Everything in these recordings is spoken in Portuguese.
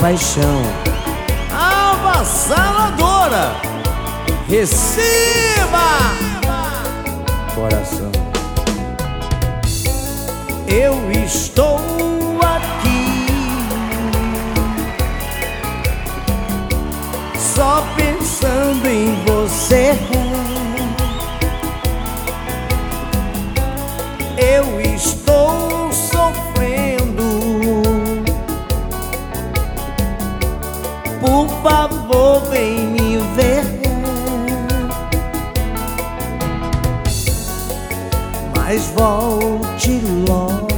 paixão avassaladora. Receba! Coração Eu estou aqui Só pensando em você vem me ver. Mas volte logo.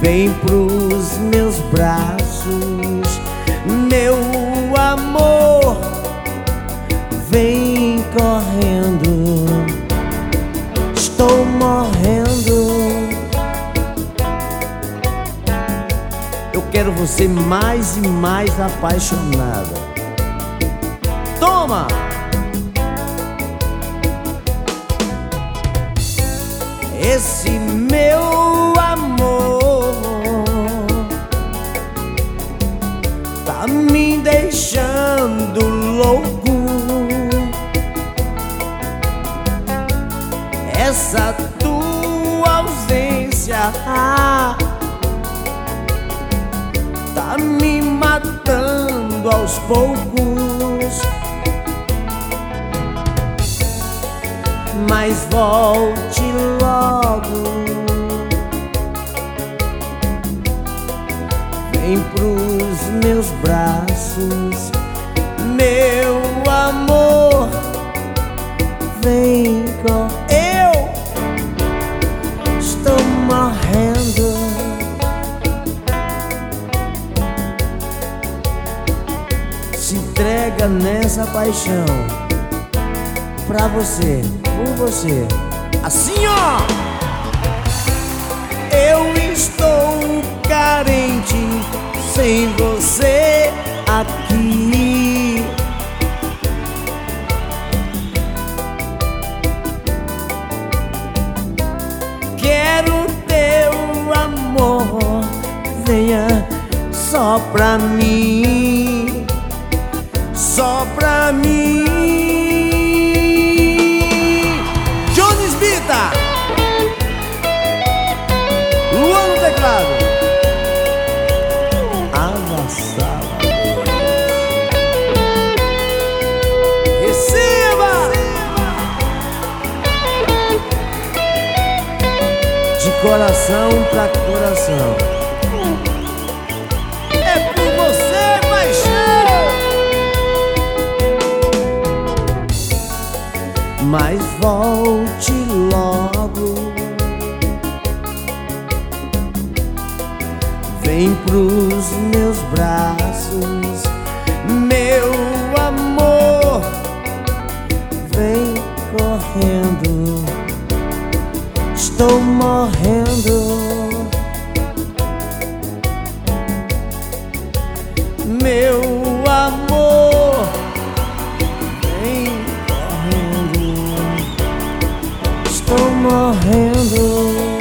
Vem pros meus braços você mais e mais apaixonada Toma! Esse meu amor Tá me deixando louco Essa tua ausência matando aos poucos. Mas volte logo. Vem pros meus braços Meu amor. Vem com Se entrega nessa paixão. Pra você, por você. Assim ó! Eu estou carente Sem você aqui. Quero teu amor. Venha só pra mim Só pra mim. Jones Bita. Luan no teclado. Avassala Receba. De coração pra coração Mas volte logo. Vem pros meus braços Meu amor. Vem correndo. Estou morrendo. Meu more handle.